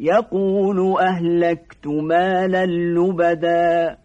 يقول أهلكت مالا لبدا